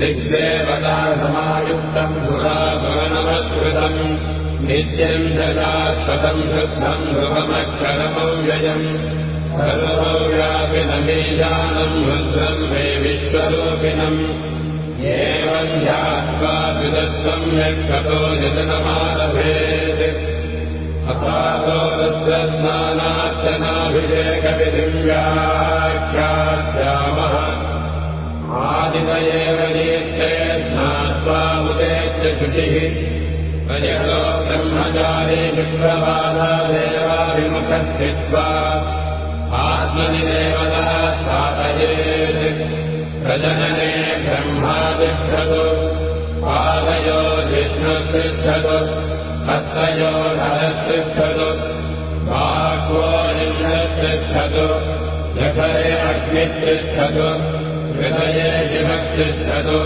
दिग्देवता समायुक्तम् सुराभवनमत्कृतम् नित्यम् जलाश्वतम् शुद्धम् ध्रुवमक्षरमव्ययम् सर्वव्यापिनमीजानम् रुद्रम् मे विश्वरूपिणम्। एवम् ध्यात्वा विदत्तम् यत्कतो यजनमालभेत् अथातो रुद्रस्नानार्चनाभिषेकविधिव्याख्यास्यामः आदितयेव दीर्थे स्नात्वा उदेत्य शुचिः। अजलो ब्रह्मचारी विप्रबाधा देवाभिमुखस्थित्वा। आत्मनिदेवता स्थापयेत् प्रजनने ब्रह्मातिष्ठतु पादयो विष्णुतिष्ठतु। हस्तयो नरतिष्ठतु। भाग्वो निन्द्रतिष्ठतु जठरे अग्नितिष्ठतु हृदये शिवतिष्ठतु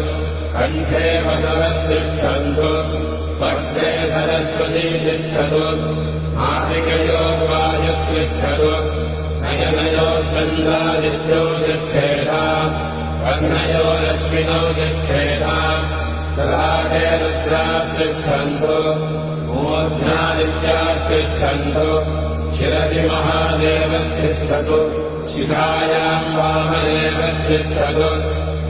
कण्ठे वसवतिष्ठन्तु पट्टे सरस्वती तिष्ठतु। आदिकयो वायुतिष्ठतु नयनयो चन्द्रादित्यो तिष्ठेता कर्णयो रश्मिनौ तिष्ठेता दराटे रुद्रातिष्ठन्तु मूर्ध्नादित्यातिष्ठन्तु शिरसि महादेवतिष्ठतु शिखायाम् वामदेव तिष्ठतु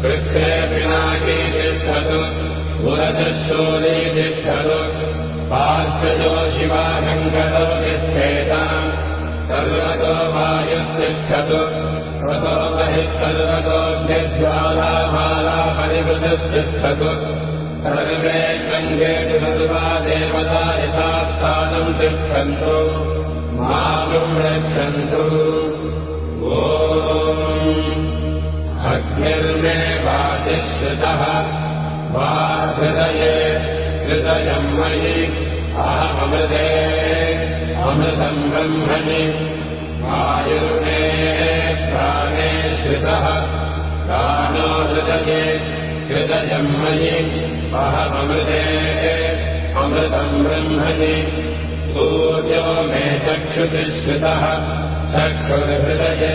पृष्ठे पिनाकी तिष्ठतु पुरजशूली तिष्ठतु पार्श्वयो शिवाशङ्करौ तिष्ठेताम् सर्वतो वायुतिष्ठतु ततो बहिः सर्वतोऽभ्यज्वालामाला परिवृतस्तिष्ठतु सर्वे शृङ्गेषु सर्वा देवता यथास्थानम् तिष्ठन्तु मागुम् रक्षन्तु वाचिश्रितः वा हृदये हृदयम् मयि अहमृते अमृतम् ब्रह्मणि। आयुर्मे प्राणे श्रितः। प्राणो हृदये हृदयम् मयि अहमृते अमृतम् ब्रह्मणि। सूर्यो मे चक्षुषि श्रितः। चक्षुर्हृदये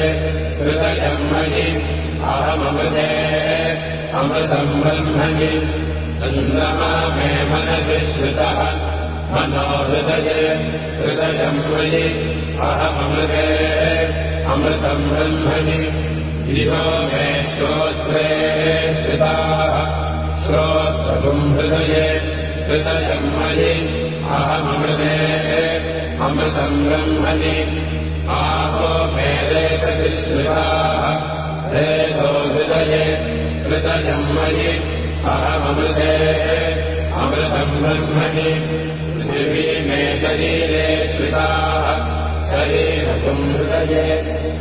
हृदयम् मयि अहमृते अमृतम् ब्रह्मणि चन्द्रमा मे मनसि श्रितः मनोहृदये हृदयम् मयि अहमृते अमृतम् ब्रह्मणि दिवो मे श्रोत्रे श्रिताः श्रोत्रगुम् हृदये मयि अहमृते अमृतम् ब्रह्मणि आपो मे रेतति श्रिताः रेतो हृदये मयि अहमृते अमृतम् ब्रह्मणि पृथिवी मे शरीरे श्रिताः शरीरकुम् हृदये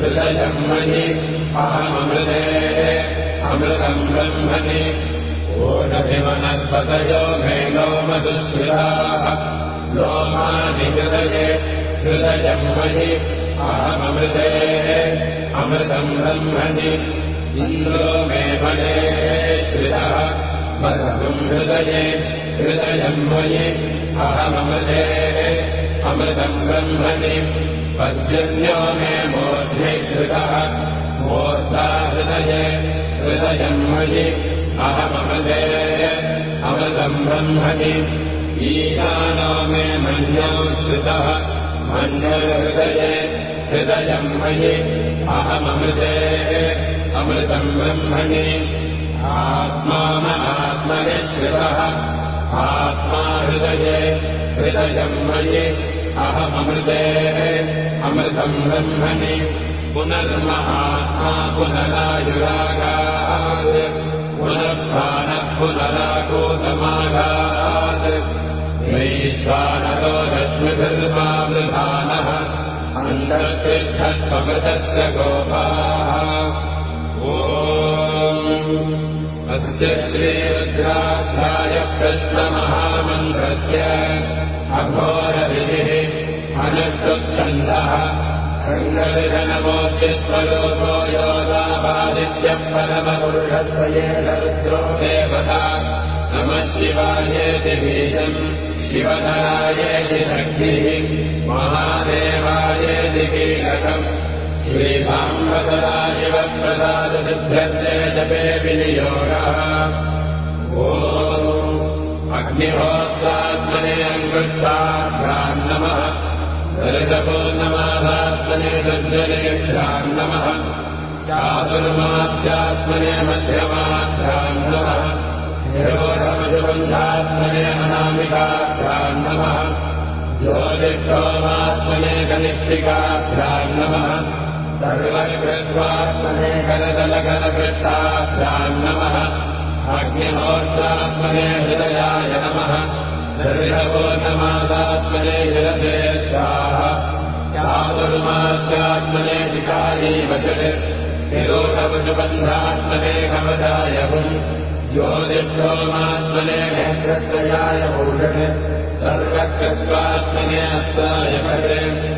हृदयम् मयि अहमृते अमृतम् ब्रह्मणि ओनभिवनत्पतयो मे हृदये हृदयम् मयि अहमृते अमृतम् ब्रह्मणि इन्द्रो मे मने श्रितः। मधुम् हृदये हृदयम् मयि। अहमृते अमृतम् ब्रह्मणि। पर्जन्यो मे मूर्ध्नि श्रुतः। मूर्धा हृदये हृदयम् मयि। अहमृते अमृतम् ब्रह्मणि। ईशानो मे मन्यो श्रुतः। मन्यहृदये हृदयम् मयि। अहमृते अमृतम् ब्रह्मणि आत्मा आत्मनि श्रितः आत्मा हृदये हृदयम् मयि। अहमृते अमृतम् ब्रह्मणि। पुनर्महात्मा पुनरायुरागात्। पुनर्भानः पुनराकोतमागात् वैश्वानरो रश्मिधर्मावृधानः अन्तर्तिष्ठत्वमृतस्य गोपाः अस्य श्रीरुद्राध्याय प्रश्नमहामन्त्रस्य अघोरविधिः अनस्तुच्छन्दः रङ्गविधनमोद्यस्वरूपो योगादित्यः परमपुरुषत्वयेन रुद्रो देवता। नमः शिवायेति बीजम् शिवधरायेति शक्तिः। महादेवायेति कीलकम् श्रीभाम्बदरायव जपे विनियोगः। ओ अग्निहोत्रात्मने अङ्गुष्ठाभ्याम् नमः दर्शपूर्णमासात्मने सज्जनेभ्याम् नमः चातुर्मास्यात्मने मध्यमाभ्याम् नमः हिरोधमजुबन्धात्मने अनामिकाभ्याम् नमः ज्योतिष्ठोमात्मने कनिष्ठिकाभ्याम् नमः सर्वकृत्वात्मने करदलकलकृष्टाभ्याम् नमः। अग्निहोत्रात्मने हृदयाय नमः। दर्शपूर्णमासात्मने हृदयेभ्याः चातुर्मास्यात्मने शिखायै वचत्। ज्योतिष्ठोमात्मने नेत्रत्रयाय भूषणे सर्वकृत्वात्मने अस्ताय परे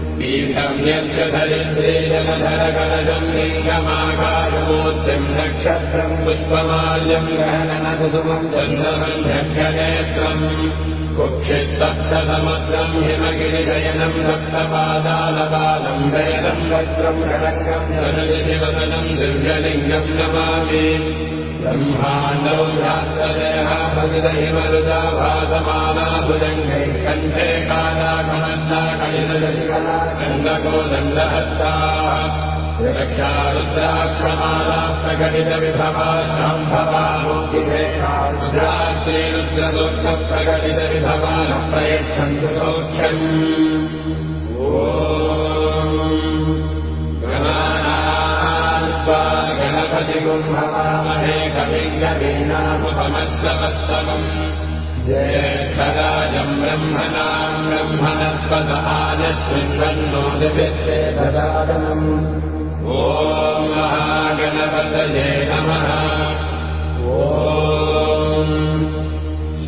धरित्रेजनधरकलजम् लिङ्गमाकाशमूर्तिम् नक्षत्रम् पुष्पमाल्यम् गहननकुसुमम् चन्द्रमम् झक्षनेत्रम् कुक्षिस्तप्तसमुद्रम् हिमगिरिजयनम् सप्तपादालपालम् शरङ्गम् जनदिवदनम् दिव्यलिङ्गम् नमामि ब्रह्माण्डौ यात्रदेहा भगिदहिमरुदा भासमाना भुजङ्गै कण्ठे कालाकमन्दा कलिदशिकला कण्डको दण्डहस्ताः रक्षारुद्राक्षमाला प्रकटितविभवा शाम्भवा मुक्तिभेषा श्रीरुद्रदुःखप्रकटितविभवा न प्रयच्छन्तु सौख्यम् गणपतिगुम्भवामहे कविङ्गवीनामुपमश्रवत्तमम् ज्येष्ठराजम् ब्रह्मणाम् ब्रह्मणस्पदानश्विन्वन्नोदिभित्ते ददादनम् ॐ महागणपतये नमः। ॐ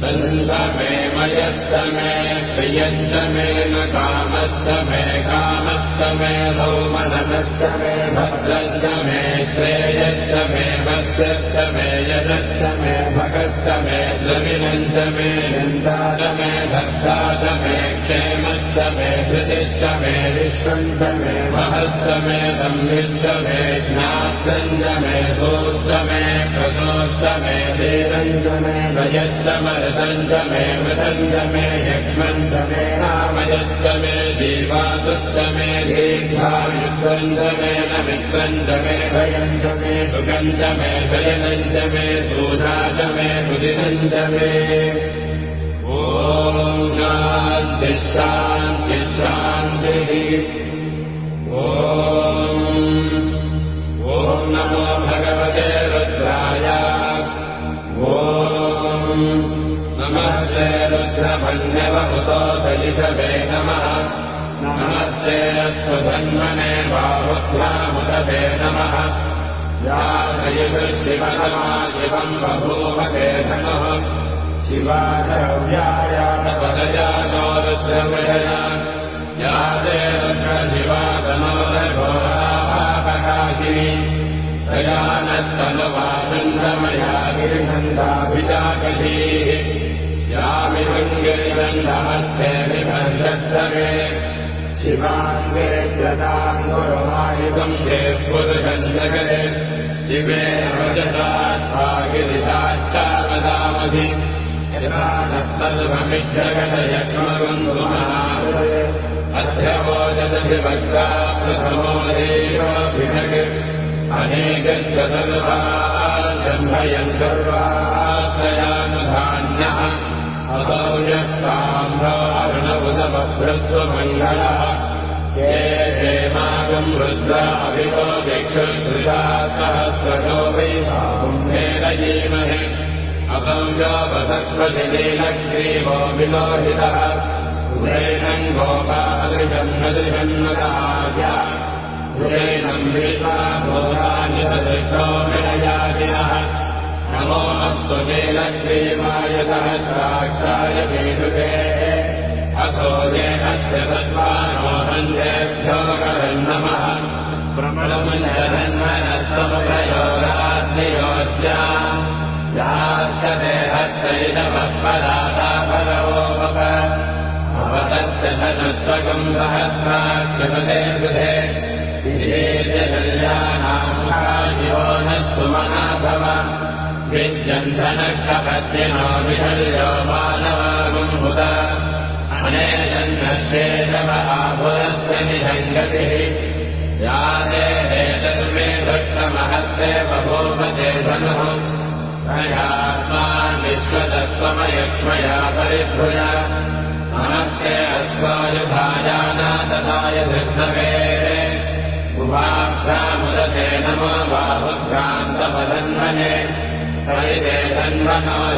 सन्समे मयस्तमे प्रियञ्चमे न कामस्तमे कामस्तमे सौमननस्तमे भद्रस्तमे श्रेयस्तमे वत्सस्तमे यजस्तमे भगस्तमे द्रविनन्दमे नन्दातमे भक्तातमे क्षेमस्तमे धृतिष्ठमे विश्वन्तमे महस्तमे संविच्छमे ज्ञातञ्जमे सोस्तमे प्रसोस्तमे देवञ्जमे भयस्तमरतञ्जमे मृतञ्जमे यक्ष्मन्तमे नामयश्चमे देवासुत्तमे दीर्घायुत्वञ्जमे न मित्रञ्जमे भयञ्जमे सुगन्धमे शयनञ्जमे दूराजमे रुदिनञ्जमे ॐ शान्तिशान्तिशान्तिः ॐ दलितवे नमः। नमस्ते रत्वधन्मने बाहुभ्यामुदवे नमः। या शिवनमा शिवम् बभूवते नमः शिवादव्यायातपदया नो रुद्रमृदया या ते रुद्रशिवादनोदघोराभापकाशिनी तया नस्तनुवासन्दमया गिरिछन्दाभिजागधीः यामिदम् गिरिछन्दमस्ते विभर्षस्तमे शिवाङ्गे प्रदाम् गुरुमायुगम् चेत्पुरुषम् जगते दिवे रजतात्भागिरिशाच्छा वदामधि यथा नः सर्वमित्यगतयक्ष्मगुरुमः अध्यवोजदभिभक्ता प्रथमो देवाभिनग अनेकश्च सर्वा जह्मयन् सर्वाश्रयानुधान्यः असौ यः हेमागम् वृद्धाभितो दिक्षुश्रुता सहस्रशो वै साकुम्भेन जीमहे असौ योपसत्त्वजलेलग्रीवो विलोहितः सुरेणम् गोपादृशन्नदृशन्नदाय सुरेणम् विश्वा गोपानिषदृष्टो विनयादिनः नमो अस्तुजेलग्रीवाय सहस्राक्षाय मेधुके अथो येनस्य तत्त्वानोहन्येभ्यो नमः। प्रमलमञ्जनन्मनस्तमभयोराज्ञयोश्च यास्तते हस्तैलमत्पदातापरवोपक अवतस्य धनुत्वकम् सहस्राक्षपदे गृहे विशेषकल्याणायो न सुमनाभव विद्यन्धनक्षपत्यनो विहल्यो मानवागुम्भुत अनेजन्धश्चेदमहाभुरस्य निषङ्गतिः या ते हेतर्मे भक्तमहत्ते बभोपते धनुः प्रयात्मान् विश्वतत्त्वमयक्ष्मया परिभृजा नमस्ते अस्मायुभाजाना तथाय धृष्णवे उभाभ्रामुदते नमो बाहुभ्रान्तपदन्वने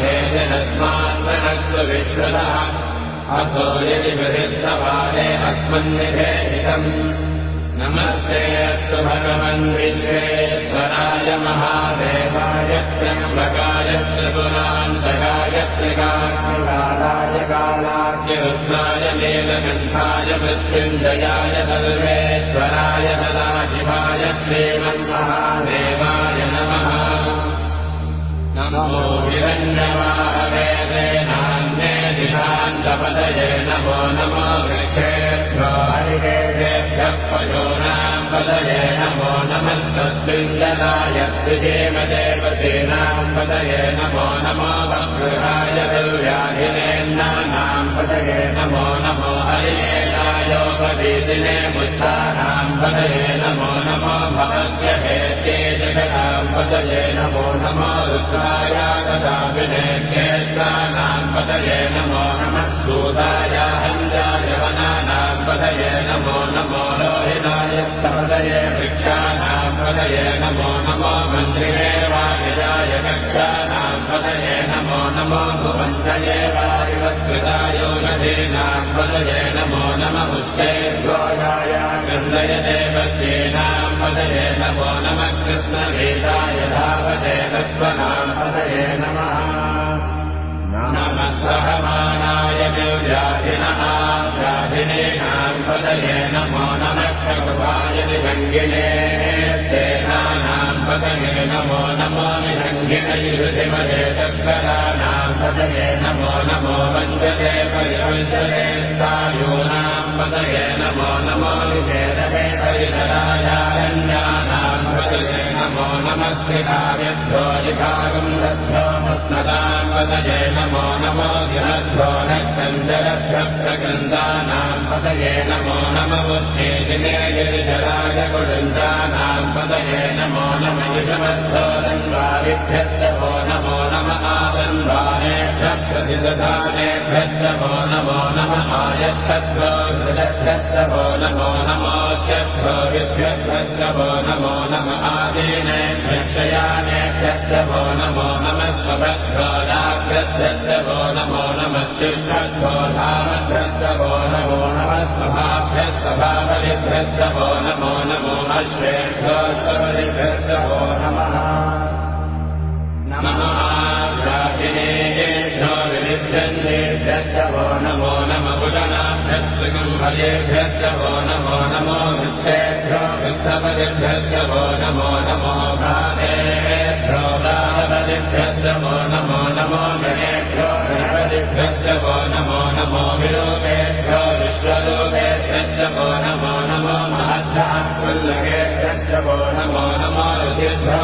हेजनस्मान्वनत्व विश्वतः अथो यदि विहिस्तवादे अस्मन्निधेहितम्। नमस्ते अस्तु भगवन् विश्वेश्वराय महादेवाय त्र्यम्बकाय त्रिपुरान्तकाय त्रिकालाय कालाख्यरुद्राय नीलकण्ठाय मृत्युञ्जयाय सर्वेश्वराय सदाशिवाय श्रीमन्महादेवाय नमः नमो विरञ्जमाहवेदेनान्ये दिशान्तपदये नमो नमो वृक्षेभ्यो हरिकेभ्यः पयोनाम् पदये नमो नमस्तद्विन्दनाय त्रिजेमदेवसेनाम् पदये नमो नमो वगृहाय दुर्व्याधिनेन्नानाम् पदये नमो नमो हरिणेनायोगवीदिने मुष्टानाम् पदये नमो नमो भवस्य हेत्ये जगताम् पदये नमो नमो रुद्राय कदाविने क्षेत्राणाम् पदये नमो नमः सूताय हञ्जाय वनानाम् पदये नमो नमो लोहिताय पदये वृक्षाणाम् पदये नमो नमो मन्त्रिणे वायजाय कक्षाणाम् पदये नमो नमो भुवन्तये वायुवत्कृतायो नदीनाम् पदये नमो देवत्येनाम् पदये नमो नमः धावते तत्त्वनाम् पदये नमः। नमः सहमानाय निर्व्याधिनः व्याधिनेनाम् पदये नमो नमः कृपाय निभङ्गिने सेनानाम् पदये नमो नमो निभङ्गिनैरुधिमदे तत्कराणाम् पदये नमो नमो वञ्चते परिवञ्चते स्थायूनाम् पदये नमो नमो पदये नमो नमस्कृताभ्यो विभागम् दध्योमस्मदाम् पदये नमो नमो गिरध्यो नक्षञ्जरभ्यप्रगन्धानाम् पदये नमो नमवस्ते दिने गिरिजराय कुडञ्जानाम् पदये नमो नम युषमध्वोदन्वारिभ्यस्तभो नमो नम आदन्वानेभ्यः प्रतिदधानेभ्यस्तभो नमो नम आयच्छद्भो हृदभ्यस्तभो नमो नमोऽस्यभ्यो विभ्यभ्यस्तभो नमो नम आदीनेभ्यक्षयानेभ्यस्तभो नमो नमः स्वभद्भ्यो लाभ्यस्तभो नमो नमस्तिभ्यद्भो धामभ्यस्तभो नमो नमः स्वभाभ्यस्तभावलिभ्यस्तभो नमो नमो अश्वेभ्यो स्वरिभ्यस्तभो नमः नमः प्राचिनेभ्यो विलिभ्यन्तेभ्यस्तभो नमो नम कुलनाभ्यस्तकम् भजेभ्यस्तभो नमो नमो वृक्षेभ्यो वृक्षपदिभ्यस्तभो नमो नमो भ्रातेभ्यो भ्रातपदिभ्यस्तभो नमो नमो गणेभ्यो गणपतिभ्यस्तभो नमो नमो विलोकेभ्यो विश्वलोकेभ्यस्तभो नमो नमो महद्धात्मल्लकेभ्यस्तभो नमो नमो रुचिभ्यो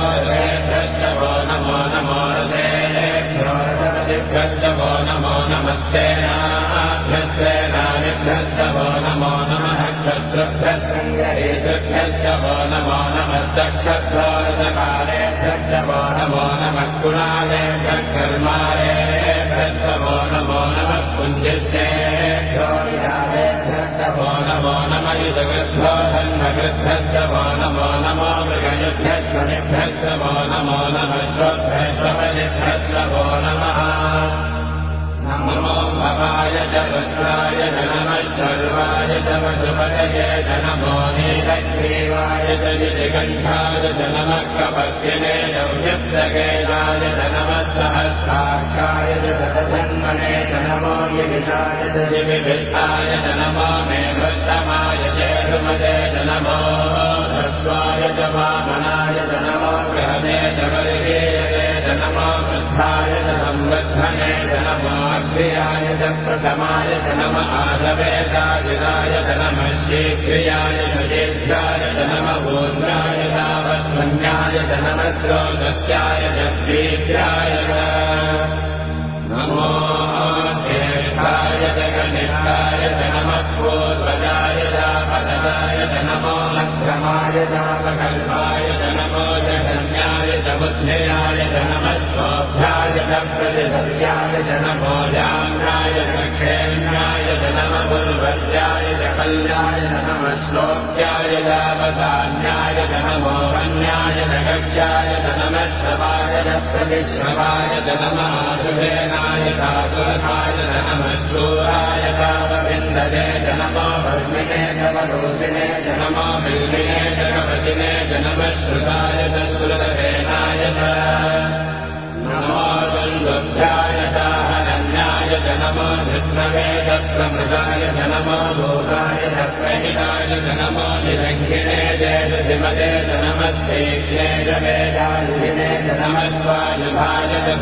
क्षत्रुभ्यस्तङ्गरेतुभ्यस्तवो नमो नमश्चक्षद्वारकालेभ्यस्तवो नमो नमः कुणालेभ्यः कर्मालेभ्यस्तवो नमो पुञ्जिते नमो नम युजगृभ्यो धन्मगृभ्यस्तवो नमो नमो भवाय च च नमः सर्वाय च वसुपतये च नमो नीलग्रीवाय च विजगण्ठाय च नमः कपत्यने यौयप्तकेलाय च नमः सहस्राक्षाय च शतजन्मने च नमो यविषाय च जिविभित्ताय च नमो मे वृत्तमाय च रुमदे च नमो ह्रस्वाय च वामनाय च नमो गृहणे च वर्गेयते च नमो वृद्धाय च संवृद्धने च नमो अग्र्याय च प्रथमाय च नम आदवेदायदाय च च दीर्घाय च। नम भून्द्राय तावत्मन्याय च कनिष्ठाय च नमः पूर्वजाय चापददाय च नमो लक्रमाय चापकल्पाय नमो जगन्याय च बुद्ध्ययाय च नमः स्वोभ्याय च प्रतिसत्याय च नमो जाम्नाय च क्षेम्याय च नम कल्याय च नमः श्लोक्याय चावधान्याय च नमो वन्याय च कक्ष्याय च नमः श्रवाय च प्रतिश्रवाय चातुरथाय च नमः शूराय चावविन्दने च नमो भर्मिणे च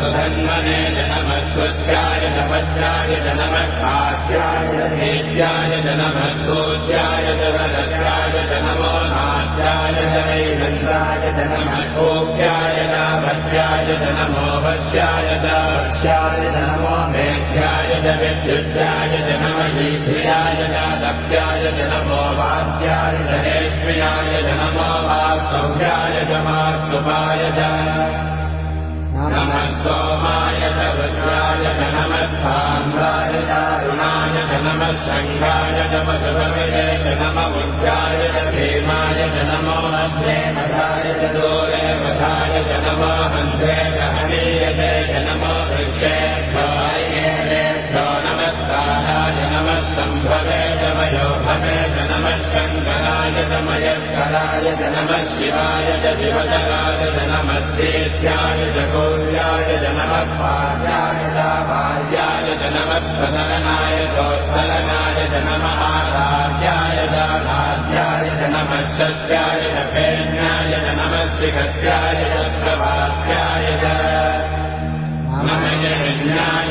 बुधन्मने च नमः स्वच्छाय च पच्याय च नमः खाद्याय च भेद्याय च नमः सोद्याय च वरस्याय च नमो नाट्याय च वैनन्दाय च नमः कोप्याय च भद्याय च नमो वश्याय च वर्ष्याय च नमो च विद्युत्याय च नमः लीभ्याय च। दप्याय च नमो वाद्याय च हेष्म्याय च नमो वाक्सौर्याय च च वज्राय च नमः शङ्खाय नम च नमो मठाय च दोरे मठाय च नमो हन्त्रे मयस्कराय च नमः शिवाय च शिवचराय च भार्याय प्रदलनाय चोत्तलनाय च नमः आराध्याय च आराध्याय च नमः सत्याय च पेण्याय च नमः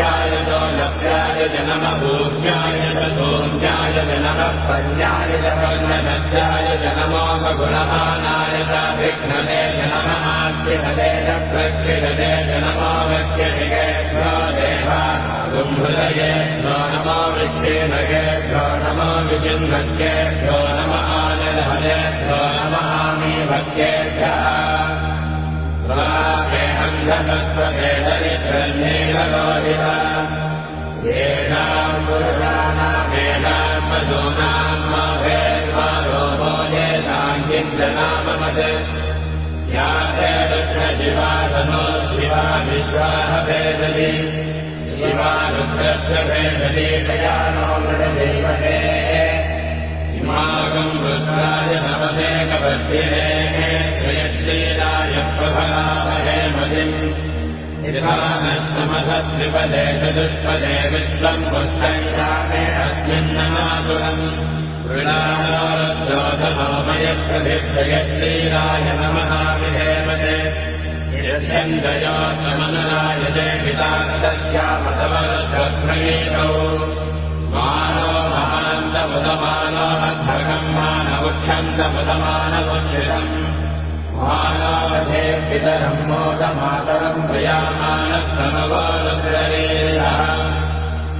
नमो लोक्याय च लभ्याय च नमः भूम्याय च धूम्याय च नमः पञ्चाय च पर्णदत्याय च नमो गुणमानाय च विघ्नते च नमः आक्षिहते च च नमो व्यक्तिनिकेभ्यो देवा गुम्हृदयेभ्यो नमो विक्षेनकेभ्यो नमो नम नमः आमीभक्तेभ्यः स्वामे अन्धतत्त्ववेदनित्रन्येनलोहिव येषाम् पुरुषाणामेषाम् मधूनाम् माभेद्वारोपो येषाम् किञ्चनाममत् या ते रुद्रशिवाधनो शिवा विश्वाः भेदति शिवा रुद्रस्य भेदति दयानो मृडदेवते इमागम् रुद्राय नवदेकवर्तिने श्रयश्रीलाय प्रभलामहे मदिम् यथानश्रमधत्रिपदे चतुष्पदे विश्वम् पुष्टङ्गामे अस्मिन्नमातुरम् ृणामयप्रतिप्रयत्रीराय नमः विधेमते यस्यन्तयोत्तमनराय जय पिता तस्यामतवरध्वग्नयेतौ मानो महान्तमुदमानो अध्वगम् मानवुक्षन्तमुदमानवुक्षितम् मानवधे पितरम् मोदमातरम् प्रियामानस्तमवोदरेः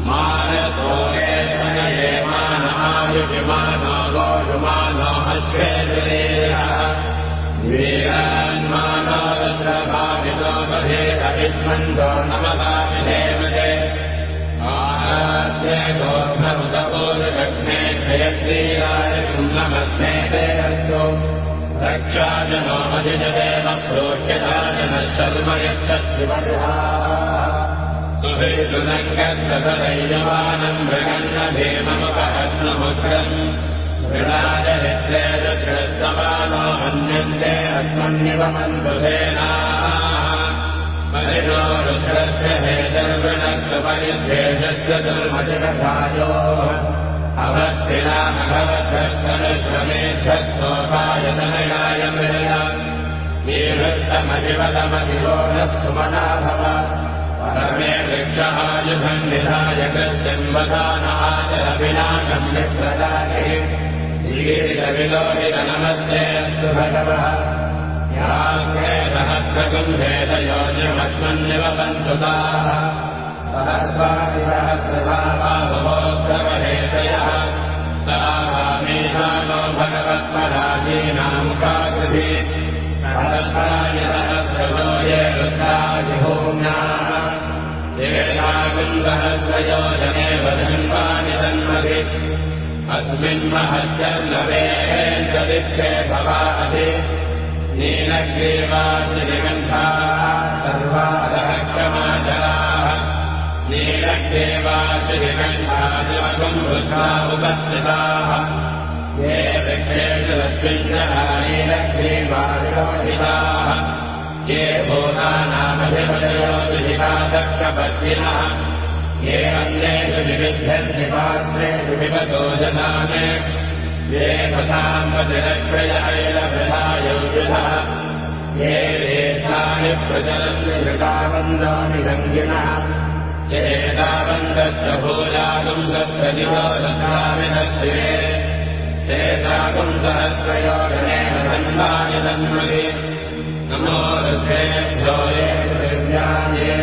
मानतो ये मानमायुषमानो गोषुमानो वीरान्मानोरभावितोपधेतविष्मन्दो नमभाविधेमते आराध्य गोर्भमुदपोरुघ्ने रक्षाजनो मजिजदेव प्रोच्यताजनः शर्म मृगन्नभेममपहत्नमुग्रम् मृणाजनित्रेदकृस्तमानो मन्यन्ते अस्मन्निवमन्धुसेनाः रुद्रस्य हेतर्वणत्वपरिद्वेषस्य दुर्मजकथायो अभक्तिनामभवद्भस्तनश्रमेध्यत्वोपायतनयाय मृळ वीरस्तमजिवतमशिवो न सुमना भव परमे गत्यम्बधानाचरविनाशम् निप्रदाये ीरविलोहितनमस्तेऽस्तु भगवः याग्रे सहस्रकुम्भेदयोजमस्मन्निवपन्तुताः सहस्वादिसहस्रभावोत्सवहेतयः भगवत्पराजीनामुखाकृति सहस्राय सहस्रयो ये रुद्रादिभूम्याः येनागुम् सहस्रयोजने वदन्वानि तन्मति अस्मिन्महत्यर्लवेक्षे भवादि। नीलग्रीवाश्रिगन्धाः सर्वादहक्षमाचलाः नीलग्रीवाश्रिगन्धादिवगम् वृथा उपस्थिताः ये वृक्षेषु लक्ष्मिञ्जः नीलग्रीवादिरोहिताः ये भूतानामधिपदयोजितादक्षपद्मिनः ये अन्येषु विपतो जनान् ये पथाम्बतिरक्षयैलभृधायोजुषः ये देशानि प्रचलन्ति घृताबन्धानि रङ्गिनः ये एताबन्धस्य भूयागुम् तत्प्रतिभोदशामिनस्तिरे चेतागुम् सहस्रयोजनेन सन्धानि तन्मति नमो ऋषेभ्यो ये पृथिव्याये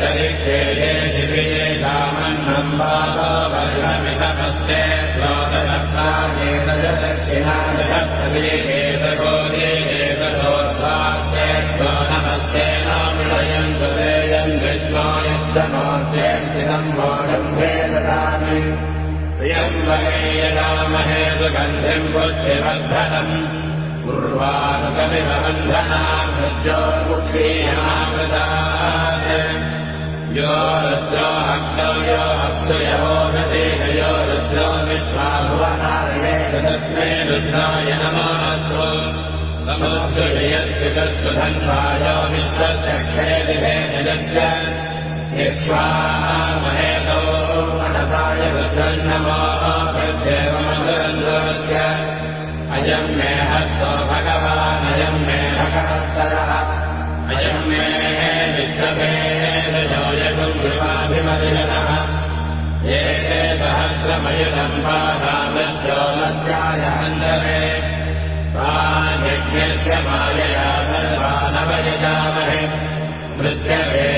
तरिक्षे ये दिविये सामन्नम्बादोवर्णमितमस्ते द्रोदशक्ताशेतदक्षिणादशत्तविरेतगोदेतोत्वास्ते बुद्धिवर्धनम् पूर्वानुगमिवबन्धनाम् मृत्योर्मुक्षीयमामृतात् यो रुद्रो हक्तौ यो अक्षयवो गतेयो रुद्रो विश्वाभुवनारये तस्मै रुद्राय नमस्तु नमस्तु जयस्थितस्तु धन्वायो विश्वस्य क्षेदिभे जगस्य यक्ष्वामहेतौ रुद्रन्नमो प्रत्येवमन्दरन्द्रस्य अयम् मे हस्तो भगवानयम् मे भगवत्तरः। अयम् मे कृपाभिमदिनः एते सहस्रमयुधम् हन्दरे प्रायज्ञस्य मायया सर्वानवयजामहे मृत्यवे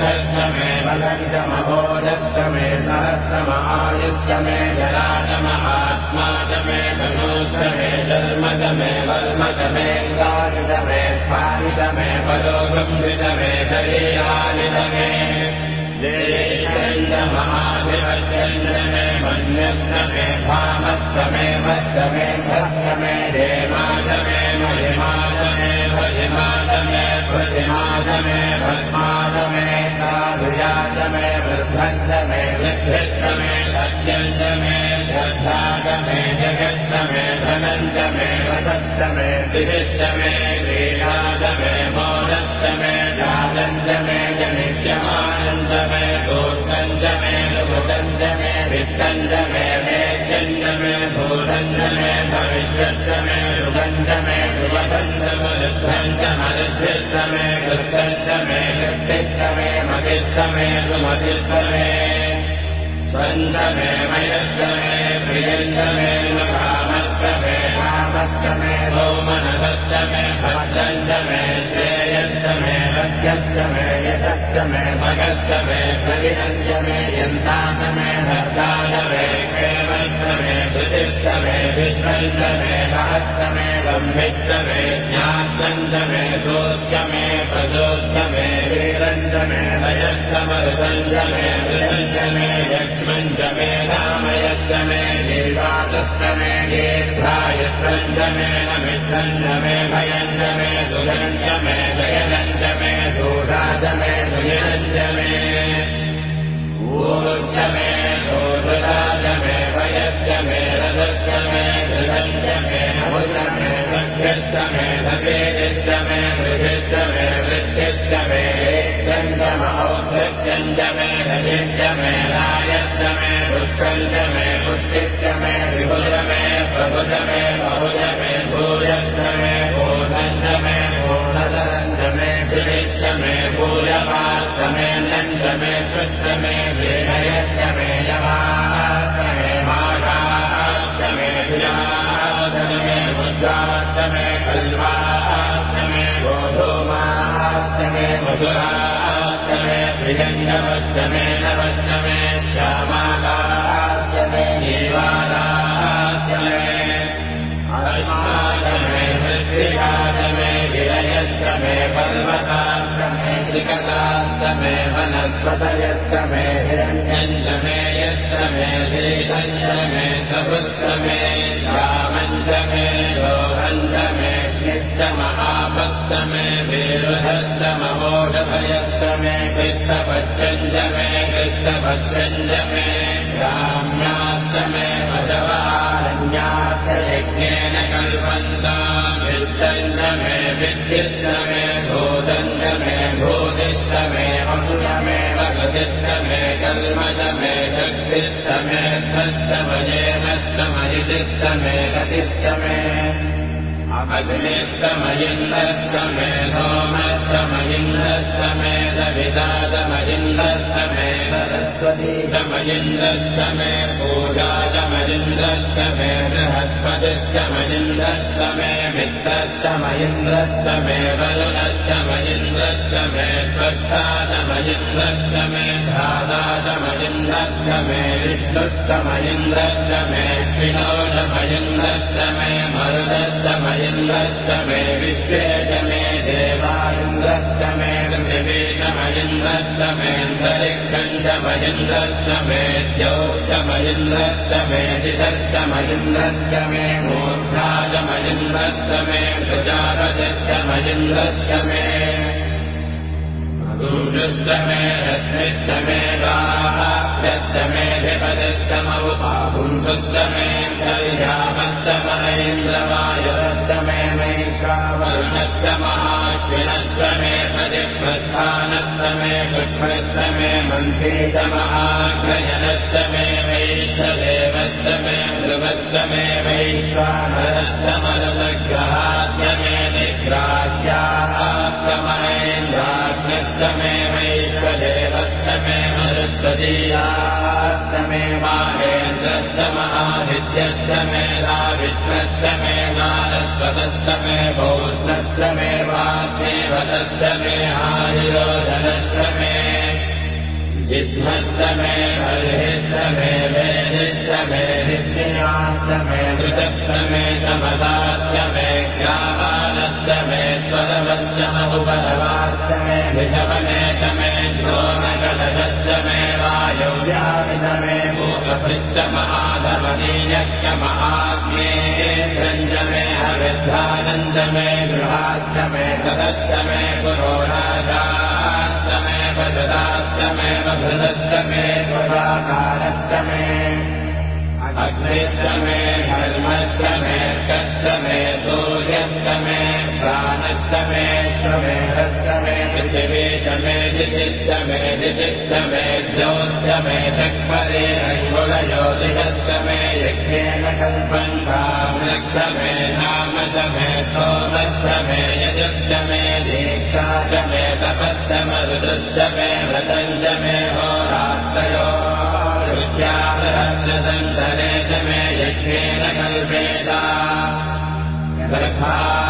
स्वरश्च मे श्लोकश्च मे श्रावश्च मे प्रयश्च ओजस्तमे सुवस्तमे पानस्तमे पानस्तमे ध्यानस्तमे सुत्तमे चित्तन्तमहादेनन्दमे वाक्समे मनस्तमे दक्षस्तमे स्वस्तन्तमे दक्षस्तमे बलन्तमहोदस्तमे सहस्तमहायुस्तमे जलातमहात्मातमे मनोस्तमे धर्मतमे वर्मतमे गालितमे स्वामितमे पदोगम्भितमे शरीरालितमे महाधिवत्यन्दमे मन्यस्तमे भामस्तमे मस्तमे भस्तमे देवादमे मे वृक्षस्तमय अत्यन्त मे दसादमे जगस्तमय धनन्त मे वसन्तमे विशिष्ट मे वेलाद मे मोदत्त मे दादन्त मे जनिष्यमानन्द मय गोकन्द मे गोचन्द मे वृत्त मे वैद्यन्द मे गोतञ मे भविष्यस्तमय मे गृहपञ्चम लृपञ्चमऋ मे दुर्गन्त मे वृत्तिस्त मे महितमे तु मिष्टमे स्वन्त मे मयस्तमे मृगन्तमे तुमस्तमे पामस्तमे सोमनसप्तमे भाचन्त मे श्रेयस्त मे मध्यस्तमे वृद्धन्तमे वृद्धिस्तमे सत्यन्तमे श्रद्धागमे जगत्तमे धनन्तमे वसत्तमे विशिष्टमे क्रीडादमे मौनस्तमे जातन्तमे गणिष्यमानन्दमे गोत्कन्दमे लघुकन्दमे वित्तन्दमे वेद्यन्दमे भूदन्दमे भविष्यत्तमे सुगन्धमे ध्रुवबन्धमरुद्धन्तमरुद्धिस्तमे कृत्कन्दमे कृत्तिस्तमे मतिस्तमे सुमतिस्तमे स्वन्दमे मयस्तमे प्रियन्दमे कामस्तमे कामस्तमे सोमनसस्तमे भक्तन्दमे श्रेयस्तमे भक्त्यस्तमे यतस्तमे भगस्तमे प्रविनन्दमे यन्तातमे गेभ्रायत्रञ्जमे नमित्रञ्जमे भयञ्जमे सुगञ्जमे जयनञ्जमे दोषादमे दुयनञ्जमे ऊर्जमे दोषराजमे भयज्जमे रजस्तमे हृदञ्जमे नभुजमे सभ्यस्तमे सभेदिष्टमे वृषिष्टमे वृष्टिष्टमे गञ्जमौद्धत्यञ्जमे रजिष्टमे रायस्तमे पुष्कञ्जमे पुष्टिष्टमे विभुजमे प्रभुजमे बहुजमे भूयस्तमे बोधञ्जमे भूयपास्तमे नन्दमे कृष्णमे विनयस्तमे यमास्तमे वनस्पतयस्तमे हिरण्यञ्जमे यस्तमे श्रीधञ्जमे सपुस्तमे श्यामञ्जमे लोहञ्जमे निश्चमहाभक्तमे वीरुधस्तमवोढभयस्तमे कृष्णपच्छञ्जमे कृष्णपच्छञ्जमे ग्राम्यास्तमे शक्तिष्टमे ध्वस्तमयेनस्तमयितिष्टमे गतिष्टमे अग्निस्तमयिन्दस्तमे सोमस्तमयिन्दस्तमे दविदादमयिन्दस्तमे सरस्वतीतमयिन्दस्तमे पूजातमयिन्दस्तमे बृहस्पतिस्तमयिन्दस्तमे मित्रस्तमयिन्द्रस्तमे वरुणस्तमयिन्द्रस्तमे स्वस्थातमयिन्द्रस्तमे धादातमयिन्द्रस्तमे विष्णुस्तमयिन्द्रस्तमे श्विनोदमयिन्द्रस्तमे मरुदस्तमयिन्द्रस्तमे विश्वेशमे देवायुन्द्रस्तमे पृथिवीतमयिन्द्रस्तमेऽन्तरिक्षञ्चमयिन्द्रस्तमे द्यौष्टमयिन्द्रस्तमे दिशस्तमयिन्द्रस्तमे मूर्धाजमयिन्द्रस्तमे प्रजापतिस्तमयिन्द्रस्तमे दूषस्तमे रश्मिस्तमे गाहाभ्यस्तमेऽधिपतिस्तमवुपापुंसुत्तमे कल्यामस्तमहेन्द्रवायुरस्तमे मैषावरुणस्तमहाश्विनस्तमे प्रतिप्रस्थानस्तमे पुष्पस्तमे मन्त्रीतमहाग्रयनस्तमे वैश्वदेवस्तमे ध्रुवस्तमे वैश्वानरस्तमरुदग्रहाद्यमे इन्द्रस्तमहादित्यस्य मेधा विश्वस्य मे नारस्वतस्य मे बौद्धस्य मे वाग्देवतस्य मे आयुरोधनस्य मे जिह्मस्य मे हरिश्च मे वेदिश्च मे निश्चयाश्च मे मृतस्य मे मे ग्रामानस्य मे महुपरवाश्च मे विषमनेश मे द्रोणकलशस्य मे वायव्यामित मे भूतपृच्च महाधमनीयश्च महाज्ञे रञ्ज मे हरिद्धानन्द मे गृहाश्च मे तदश्च मे पुरोणाशाश्च मे भजदाश्च मे बभृदश्च मे त्वदाकारश्च मे अग्निश्च मे धर्मश्च मे दिचिश्च मे दिचिश्च मे द्यौश्च मे चक्मरे रङ्गुलज्योतिषश्च मे यज्ञेन कल्पन्तामृक्ष मे च मे यजश्च मे दीक्षा च मे मे यज्ञेन कल्पेता गर्भाश्च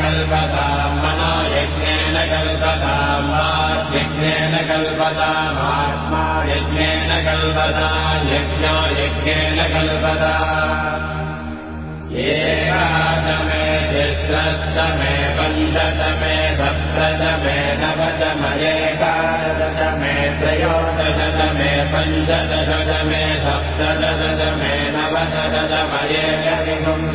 कल्पताम् मनो यज्ञेन कल्पताम् वाग्यज्ञेन कल्पतामात्मा यज्ञेन कल्पताम् यज्ञो यज्ञेन कल्पताम् एकादमे तिस्रश्च मे पञ्चश मे सप्तश मे नवशमयेकादश मे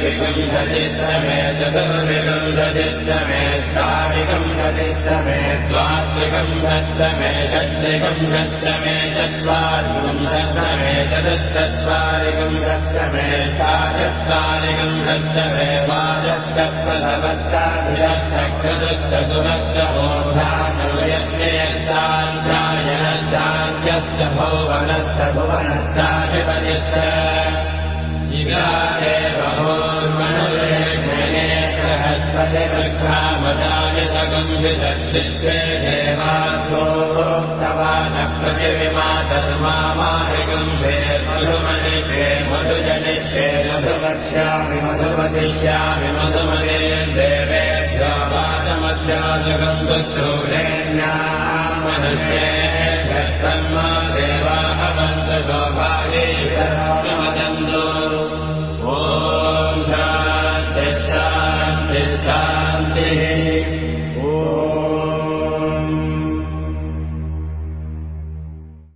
पञ्चविपुंसतिश्च मे सप्तविपुंसतिश्च मे नवविपुंसतिश्च मयेकत्रिपुंसश्च मे त्रयत्रिपुंसश्च मे ततश्च मे स्तौत मे द्वादश मे षोडश मे विपुंसतिश्च मे चतुर्विपुंसतिश्च मे ष्टाविपुंसतिश्च मे द्वात्रिपुंसश्च मे षट्रिपुंसश्च मे चत्वारिपुंसश्च मे चतुश्चत्वारिपुंसश्च मे साचत्वारिपुंसश्च मे पादश्च प्रथमश्चाभिरश्च कृतश्च सुभश्च मोधानयज्ञयश्चान्ध्यायनश्चान्त्यश्च भुवनश्च भुवनश्चाधिपतिश्च बृहस्पतिवृक्षामदायतगुम्भिषद्विश्वे देवासोक्तवान प्रतिविमातर्मामारिगुम्भे मधुमनिषे मधुजनिष्ये मधुवक्ष्यामि मधुमतिष्यामि मधुमने देवेभ्यो वाचमध्याजगम् दुश्रूरेण्याम् मनुष्ये तन्मा